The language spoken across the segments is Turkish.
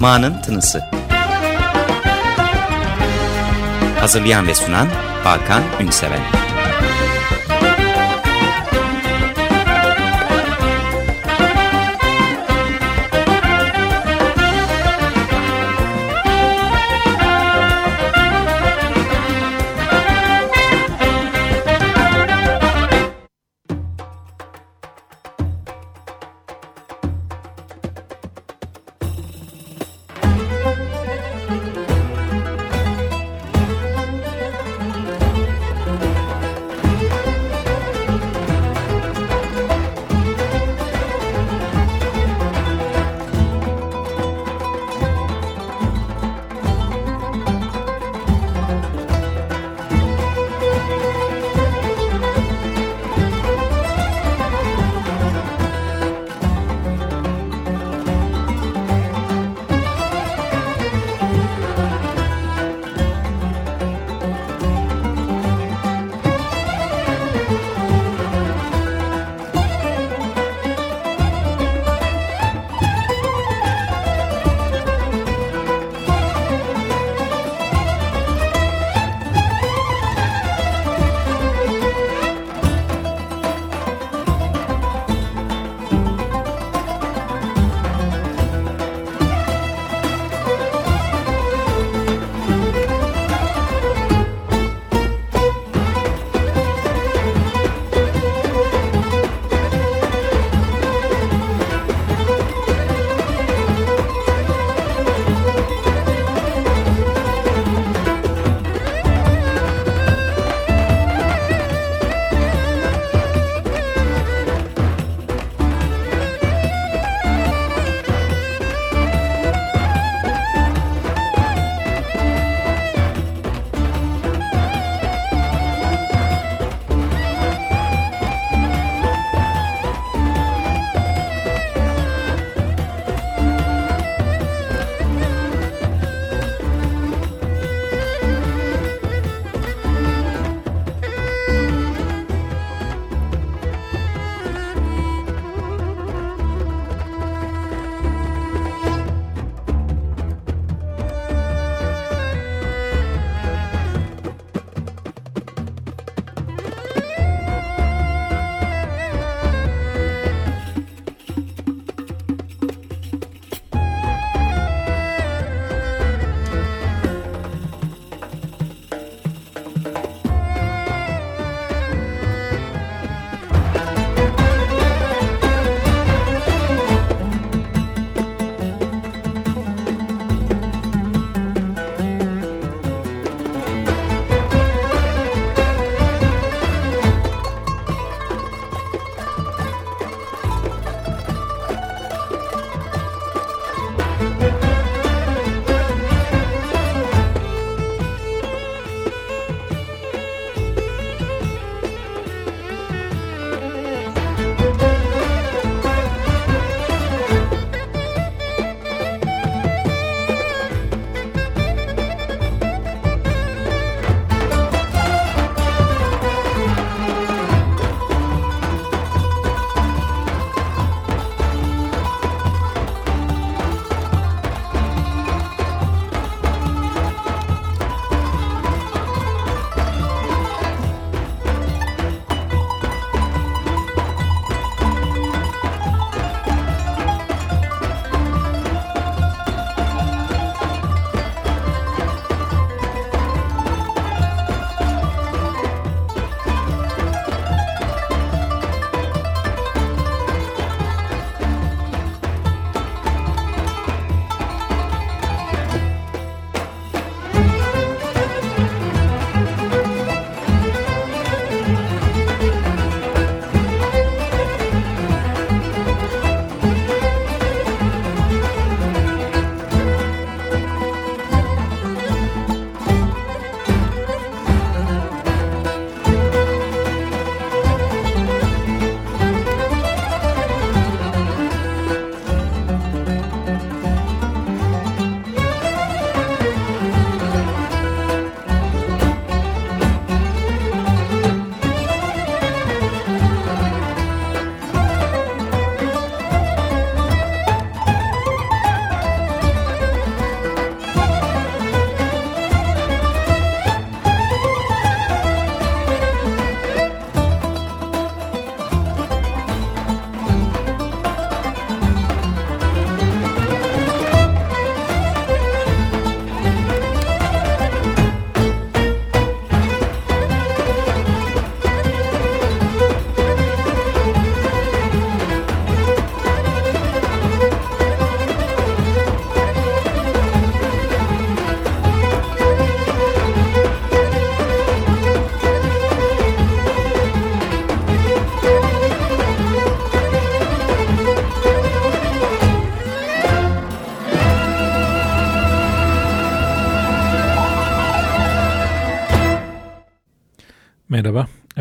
Ma'nın Tınısı. Hazırlayan ve sunan Hakan Ünseven.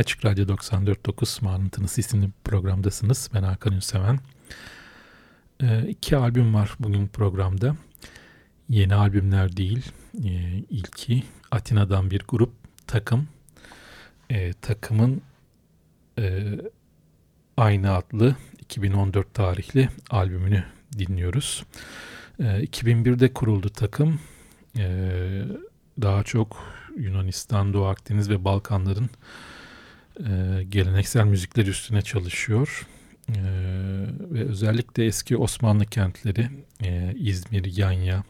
Açık Radyo 94.9 Mağrıntınız isimli programdasınız. Ben Hakan Ünseven. Ee, iki albüm var bugün programda. Yeni albümler değil, ee, ilki Atina'dan bir grup, Takım. Ee, takımın e, aynı adlı 2014 tarihli albümünü dinliyoruz. Ee, 2001'de kuruldu takım. Ee, daha çok Yunanistan, Doğu Akdeniz ve Balkanların e, geleneksel müzikler üstüne çalışıyor. E, ve özellikle eski Osmanlı kentleri e, İzmir, Yanya,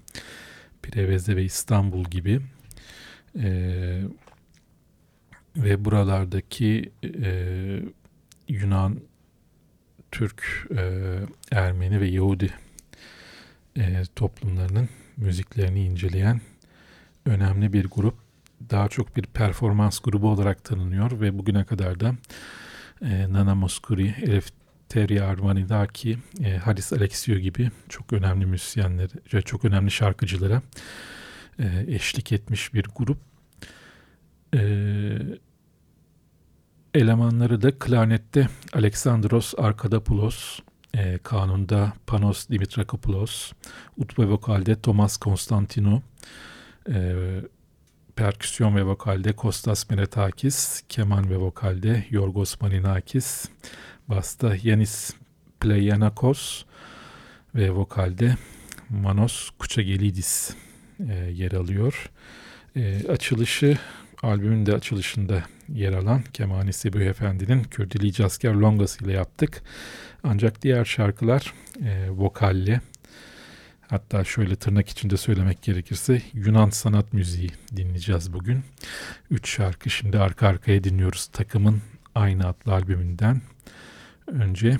Preveze ve İstanbul gibi e, ve buralardaki e, Yunan, Türk, e, Ermeni ve Yahudi e, toplumlarının müziklerini inceleyen önemli bir grup daha çok bir performans grubu olarak tanınıyor ve bugüne kadar da e, Nana Mouskouri, Eleftheria Armanidaki, e, Haris Alexiou gibi çok önemli müzisyenler, çok önemli şarkıcılara e, eşlik etmiş bir grup. E, elemanları da klarnette Alexandros Arkadopoulos, e, kanunda Panos Dimitrakopoulos, ut vokalde Thomas Konstantino, e, perküsyon ve vokalde Kostas Menetakis, keman ve vokalde Yorgos Maninakis, basta Yanis Pleyanakos ve vokalde Manos Kuçagelidis e, yer alıyor. E, açılışı, albümün de açılışında yer alan Kemani Sebuh Efendi'nin Kürdili Casker Longası ile yaptık. Ancak diğer şarkılar e, vokalle, Hatta şöyle tırnak içinde söylemek gerekirse Yunan sanat müziği dinleyeceğiz bugün. Üç şarkı şimdi arka arkaya dinliyoruz takımın aynı adlı albümünden. Önce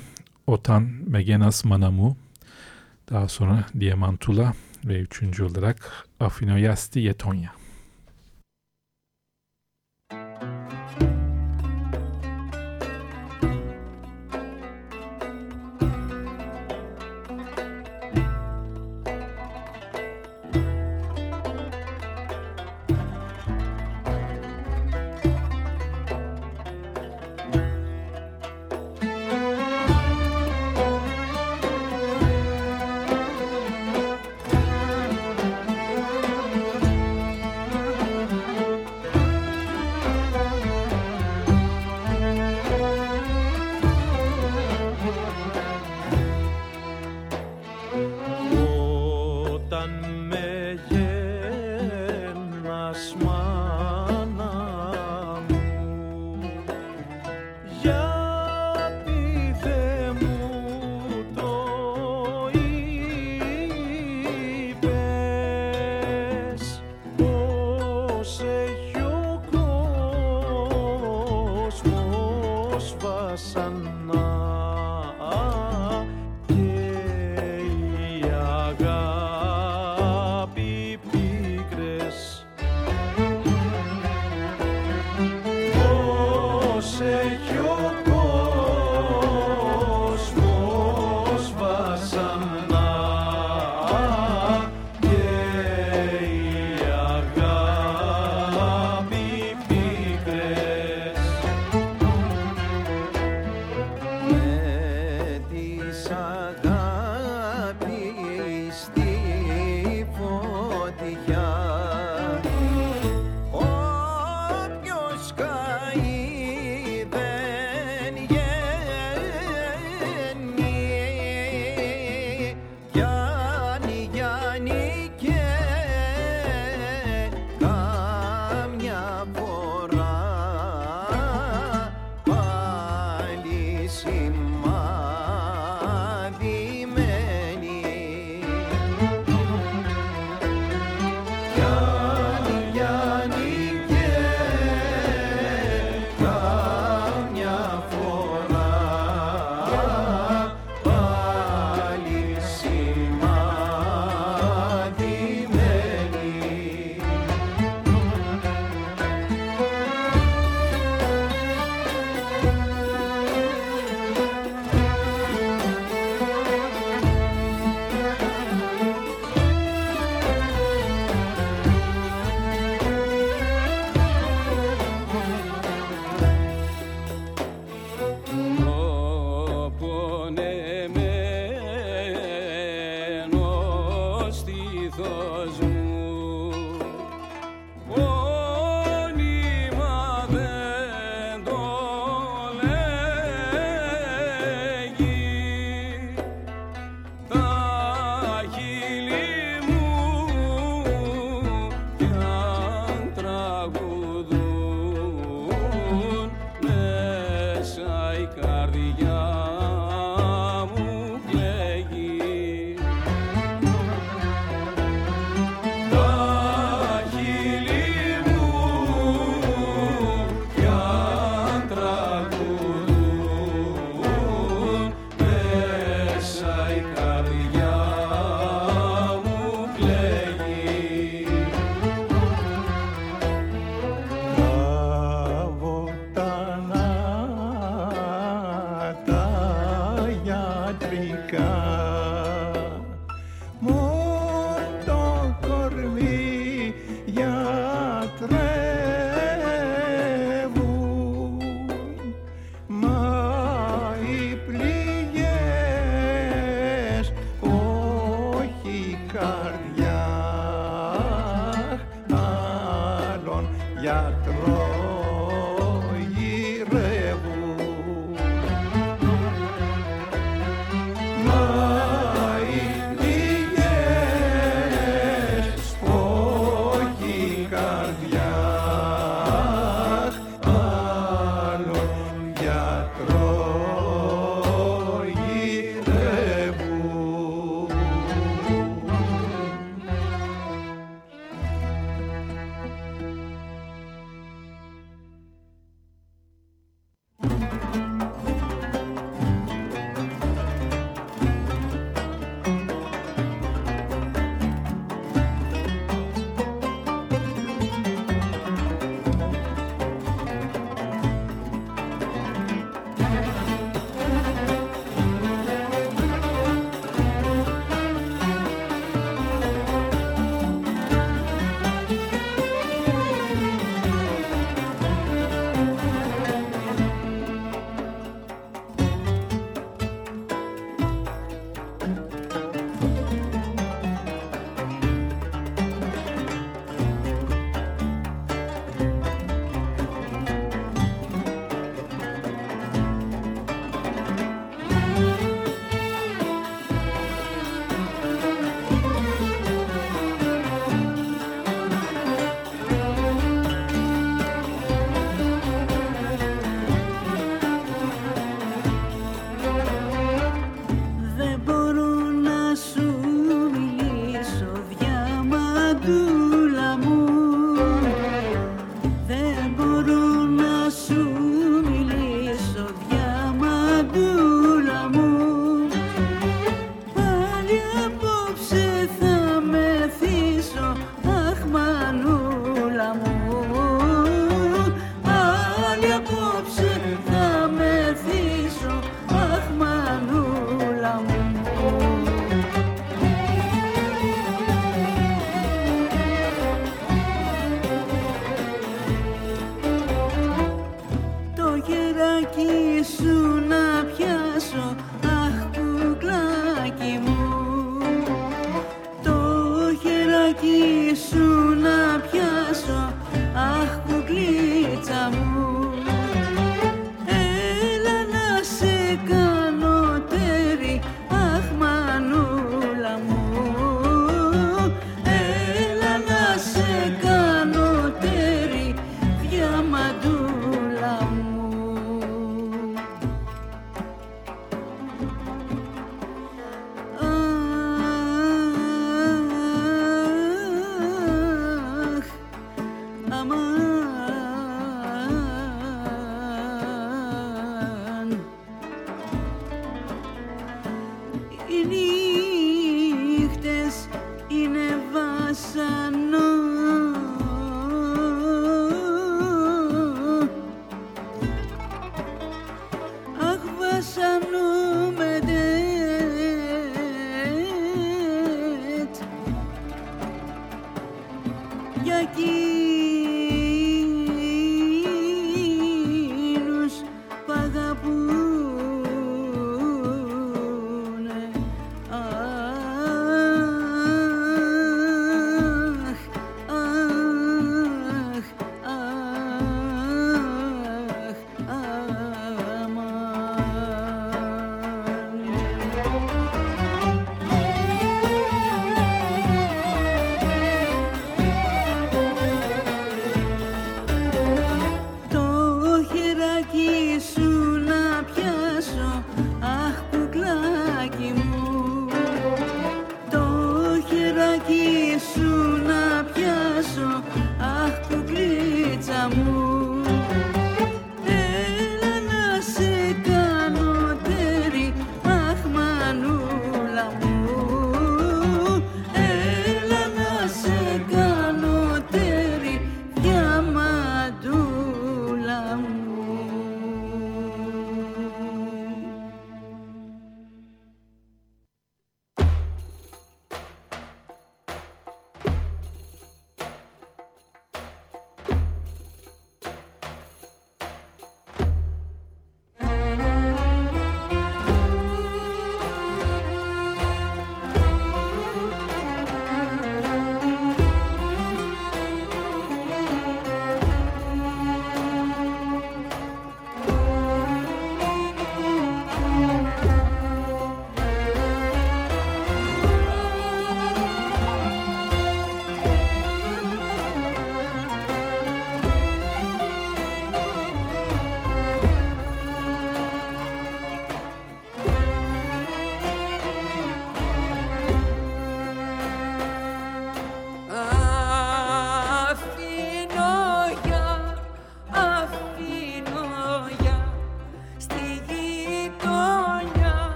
Otan Megenas Manamu, daha sonra Diamantula ve üçüncü olarak Afinoyasti Yetonya.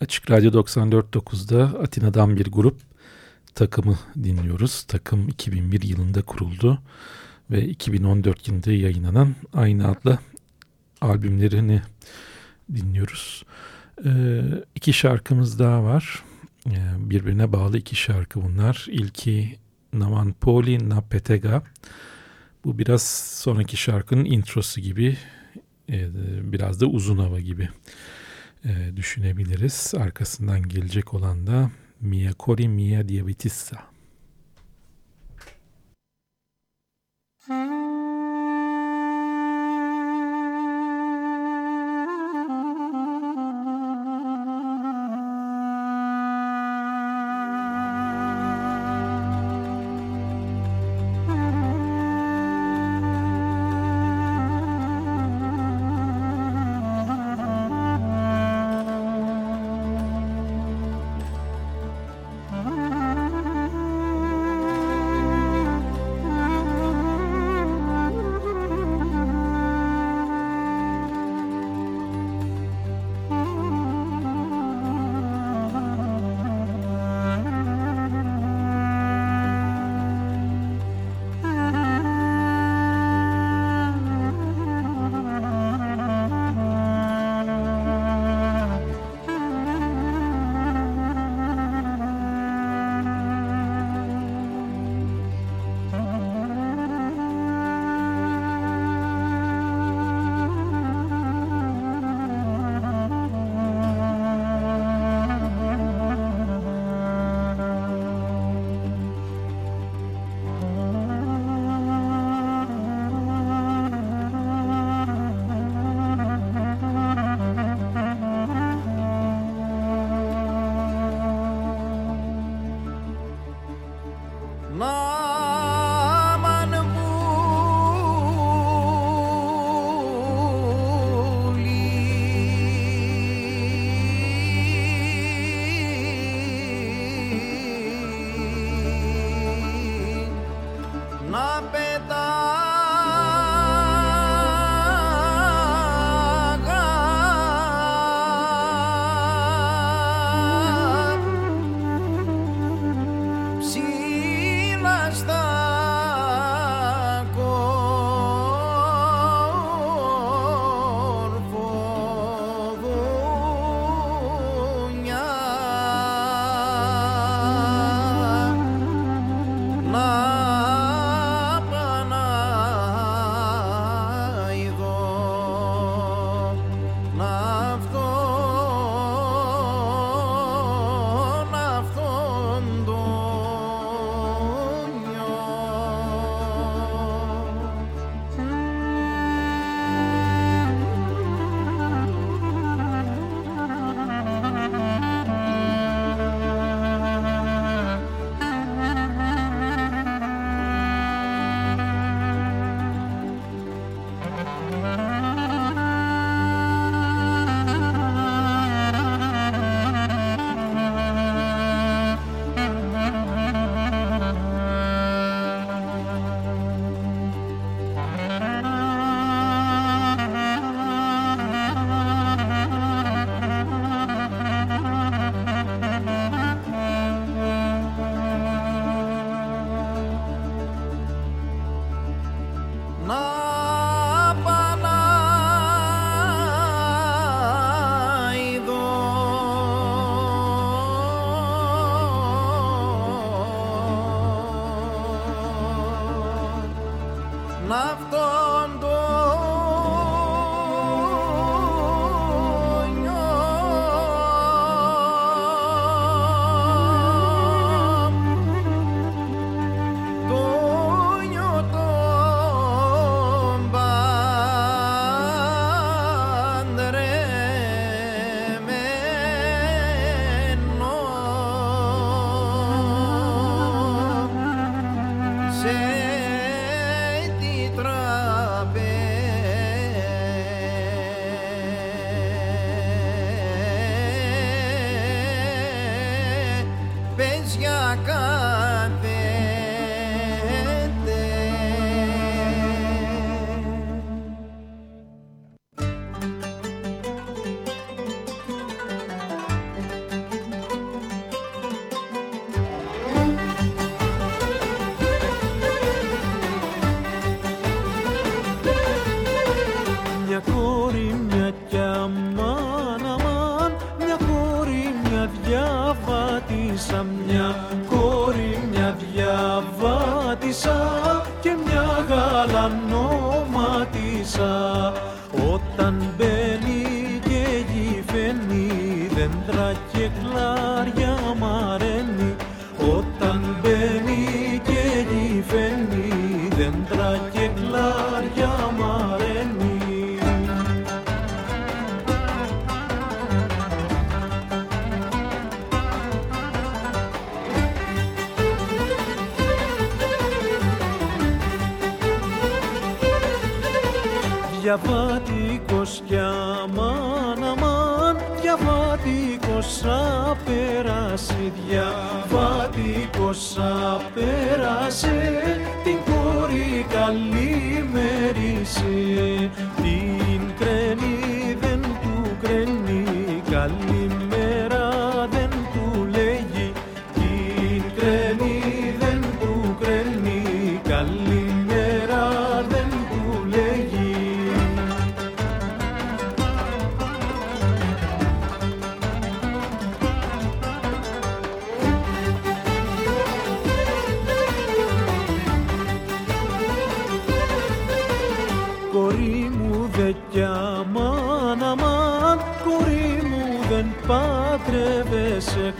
Açık Radyo 94.9'da Atina'dan bir grup takımı dinliyoruz. Takım 2001 yılında kuruldu ve 2014 yılında yayınlanan aynı adla albümlerini dinliyoruz. Ee, iki şarkımız daha var. Ee, birbirine bağlı iki şarkı bunlar. İlki Naman Poli Na Petega. Bu biraz sonraki şarkının introsu gibi. Ee, biraz da uzun hava gibi e, düşünebiliriz. Arkasından gelecek olan da Mia Cori Mia.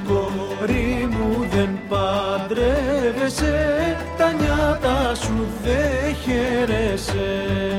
Μόρι μου δεν παντρεύεσαι, τα νιάτα σου δεν χαίρεσαι.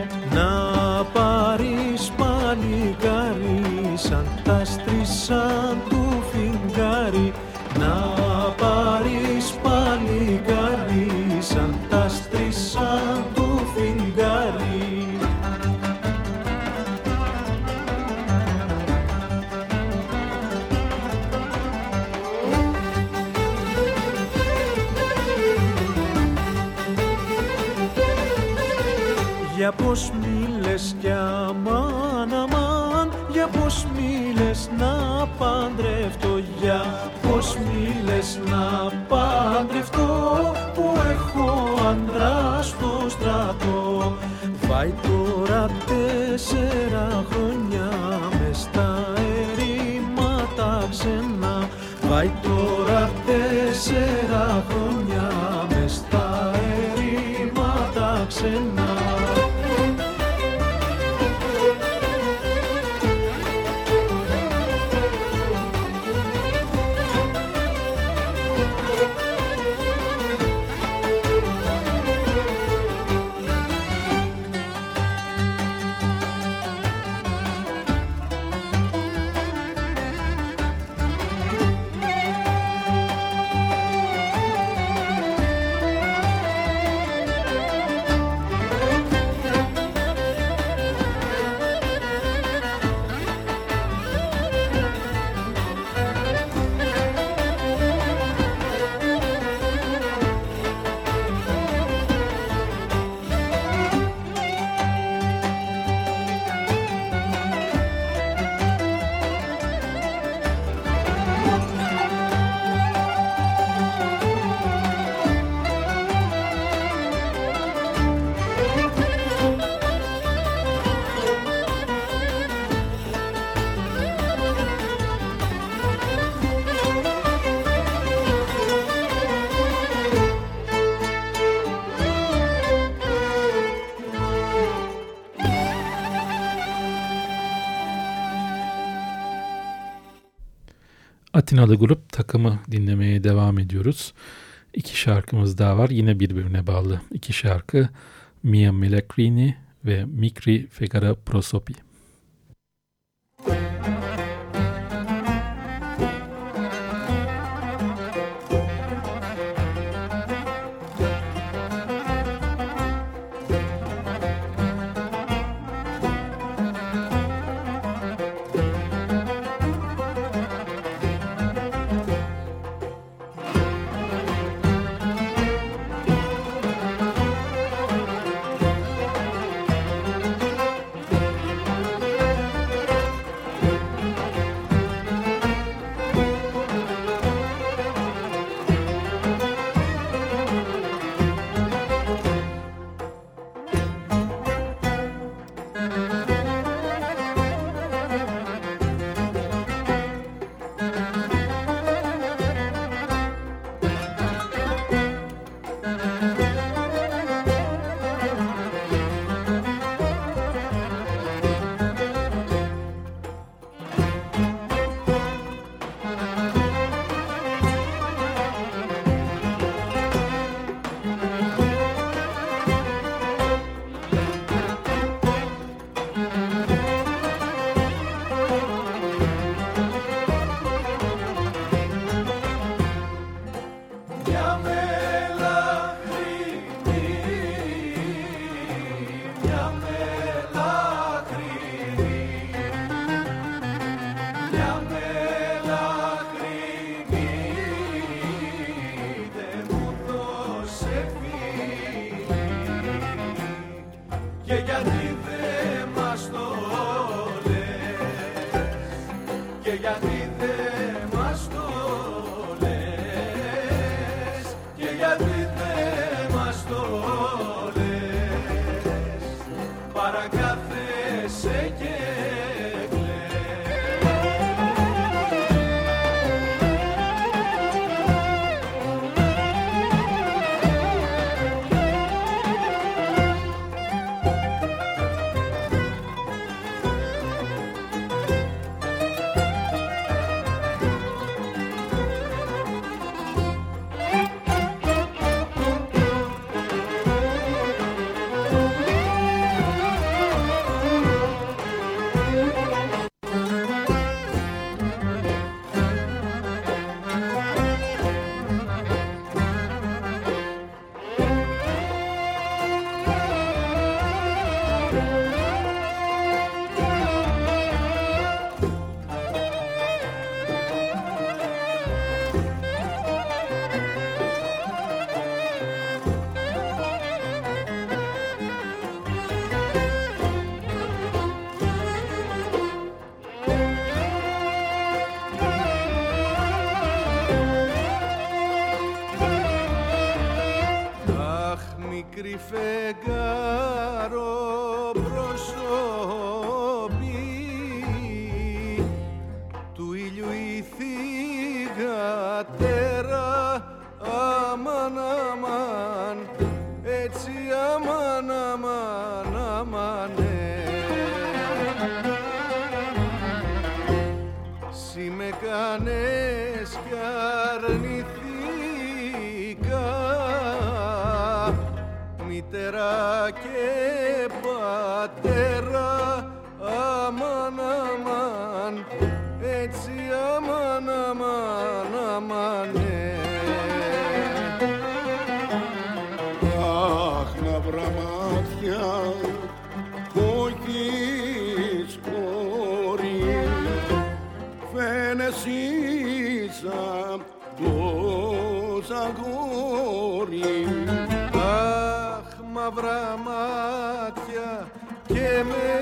Pana, Padre, Atinalı grup takımı dinlemeye devam ediyoruz. İki şarkımız daha var. Yine birbirine bağlı iki şarkı. Mia Melakrini ve Mikri Fegara Prosopi. μαύρα μάτια και με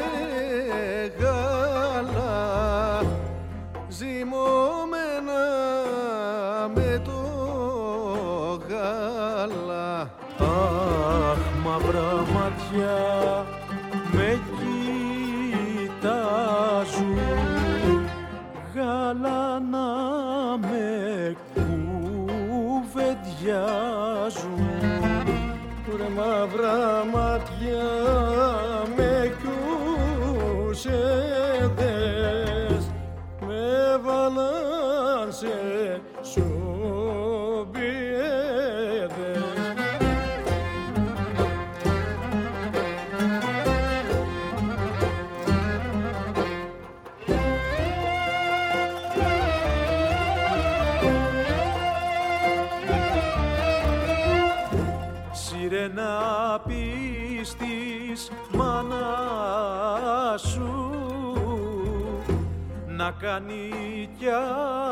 κάνει κι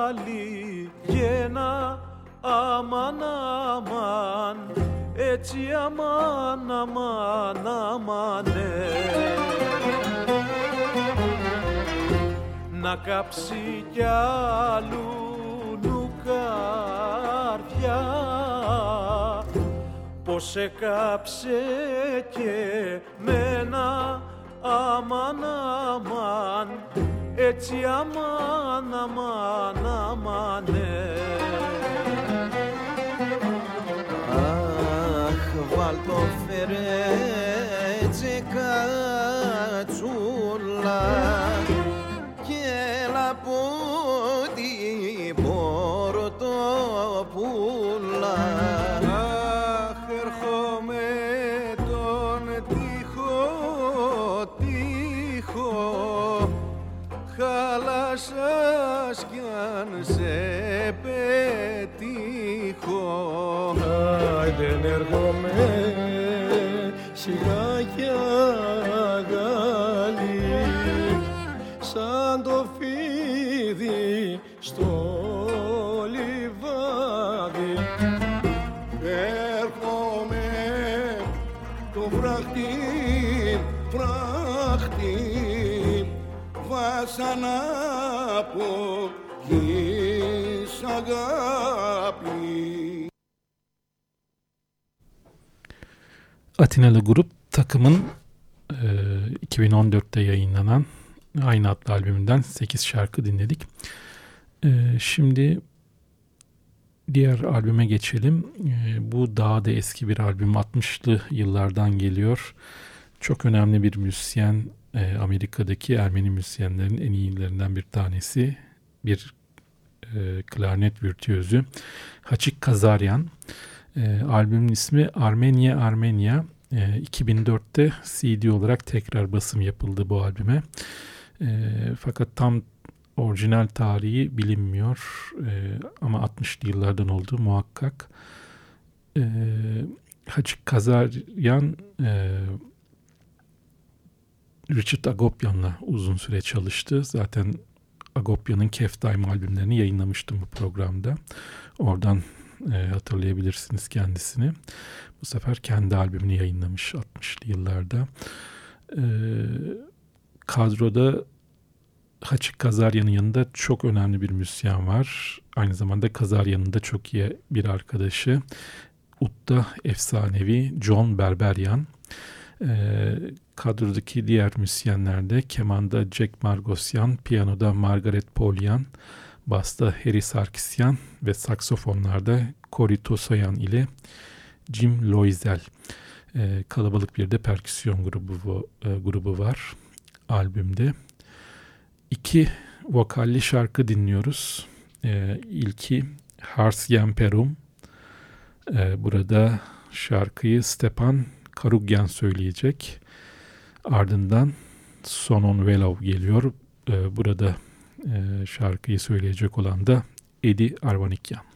άλλη γένα αμάν αμάν. Έτσι αμάν αμάν αμάνε. Να κάψει κι άλλου καρδιά πως έκαψε και μένα αμάν αμάν έτσι αμάν, αμάν, αμάνε. she goes. Atinalı grup takımın e, 2014'te yayınlanan aynı adlı albümünden 8 şarkı dinledik. E, şimdi diğer albüme geçelim. E, bu daha da eski bir albüm 60'lı yıllardan geliyor. Çok önemli bir müzisyen e, Amerika'daki Ermeni müzisyenlerin en iyilerinden bir tanesi. Bir e, klarnet virtüözü Haçik Kazaryan. E, albümün ismi Armenia Armenia. E, 2004'te CD olarak tekrar basım yapıldı bu albüme. E, fakat tam orijinal tarihi bilinmiyor e, ama 60'lı yıllardan olduğu muhakkak. E, Hacı Kazaryan e, Richard Agopyan'la uzun süre çalıştı. Zaten Agopyan'ın Keftime albümlerini yayınlamıştım bu programda. Oradan e, hatırlayabilirsiniz kendisini. Bu sefer kendi albümünü yayınlamış 60'lı yıllarda. E, kadroda Haçık Kazaryan'ın yanında çok önemli bir müzisyen var. Aynı zamanda Kazaryan'ın da çok iyi bir arkadaşı. Utta efsanevi John Berberyan. E, kadrodaki diğer müzisyenler de kemanda Jack Margosyan, piyanoda Margaret Polyan, basta Harry Sarkisyan ve saksofonlarda Cory Tosayan ile Jim Loizel. E, kalabalık bir de perküsyon grubu, e, grubu var albümde. İki vokalli şarkı dinliyoruz. E, ilki Hars Yemperum. E, burada şarkıyı Stepan Karugyan söyleyecek. Ardından Sonon Velov geliyor. E, burada şarkıyı söyleyecek olan da Edi Arvanikyan.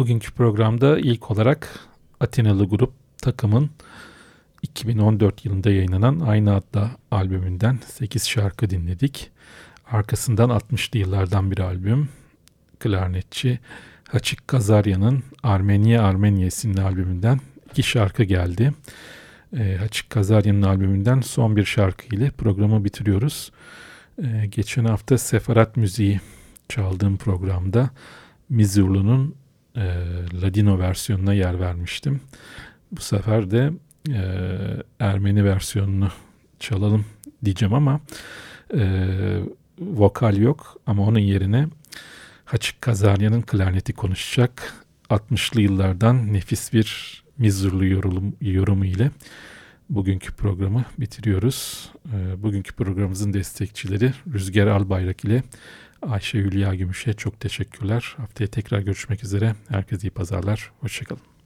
Bugünkü programda ilk olarak Atinalı grup takımın 2014 yılında yayınlanan aynı adda albümünden 8 şarkı dinledik. Arkasından 60'lı yıllardan bir albüm. Klarnetçi Haçik Kazaryan'ın Armenia Armenia isimli albümünden iki şarkı geldi. E, Haçik Kazaryan'ın albümünden son bir şarkı ile programı bitiriyoruz. E, geçen hafta Sefarat müziği çaldığım programda Mizurlu'nun e, Ladino versiyonuna yer vermiştim. Bu sefer de e, Ermeni versiyonunu çalalım diyeceğim ama e, vokal yok ama onun yerine Haçık Kazaryan'ın klarneti konuşacak. 60'lı yıllardan nefis bir Mizurlu yorum, yorumu ile bugünkü programı bitiriyoruz. E, bugünkü programımızın destekçileri Rüzgar Albayrak ile Ayşe Hülya Gümüş'e çok teşekkürler. Haftaya tekrar görüşmek üzere. Herkese iyi pazarlar. Hoşçakalın.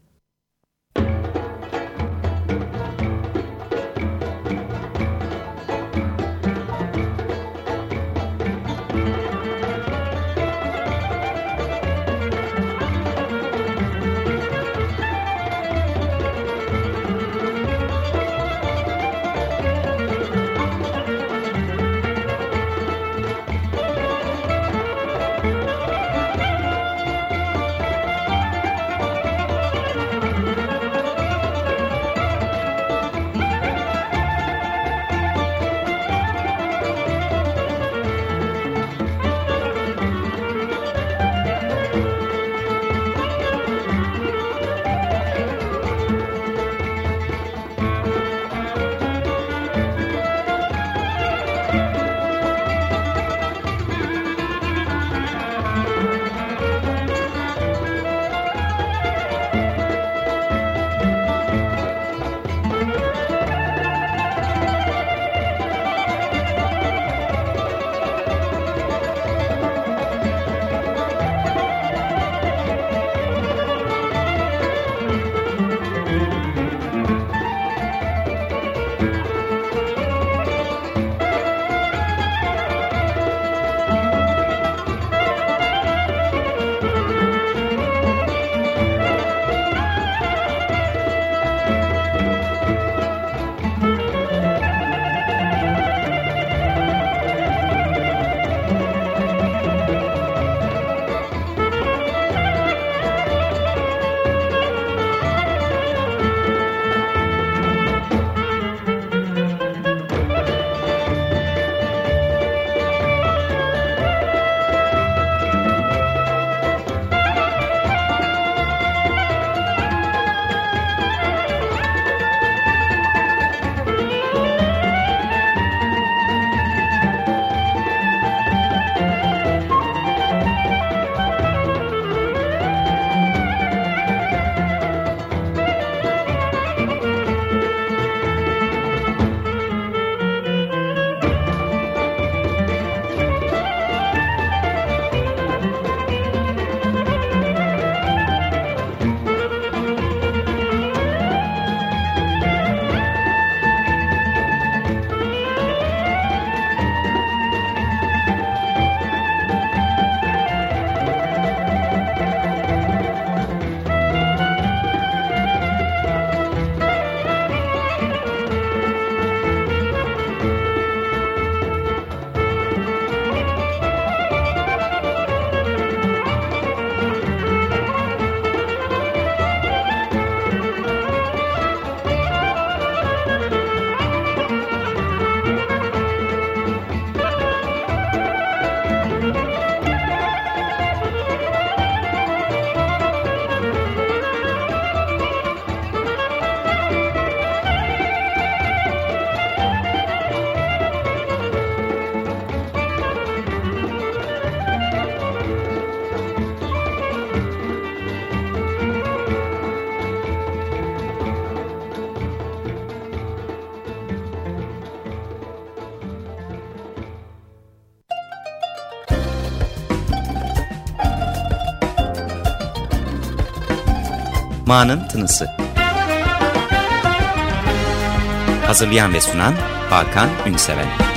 Zamanın Tınısı. Hazırlayan ve sunan Hakan Ünseven.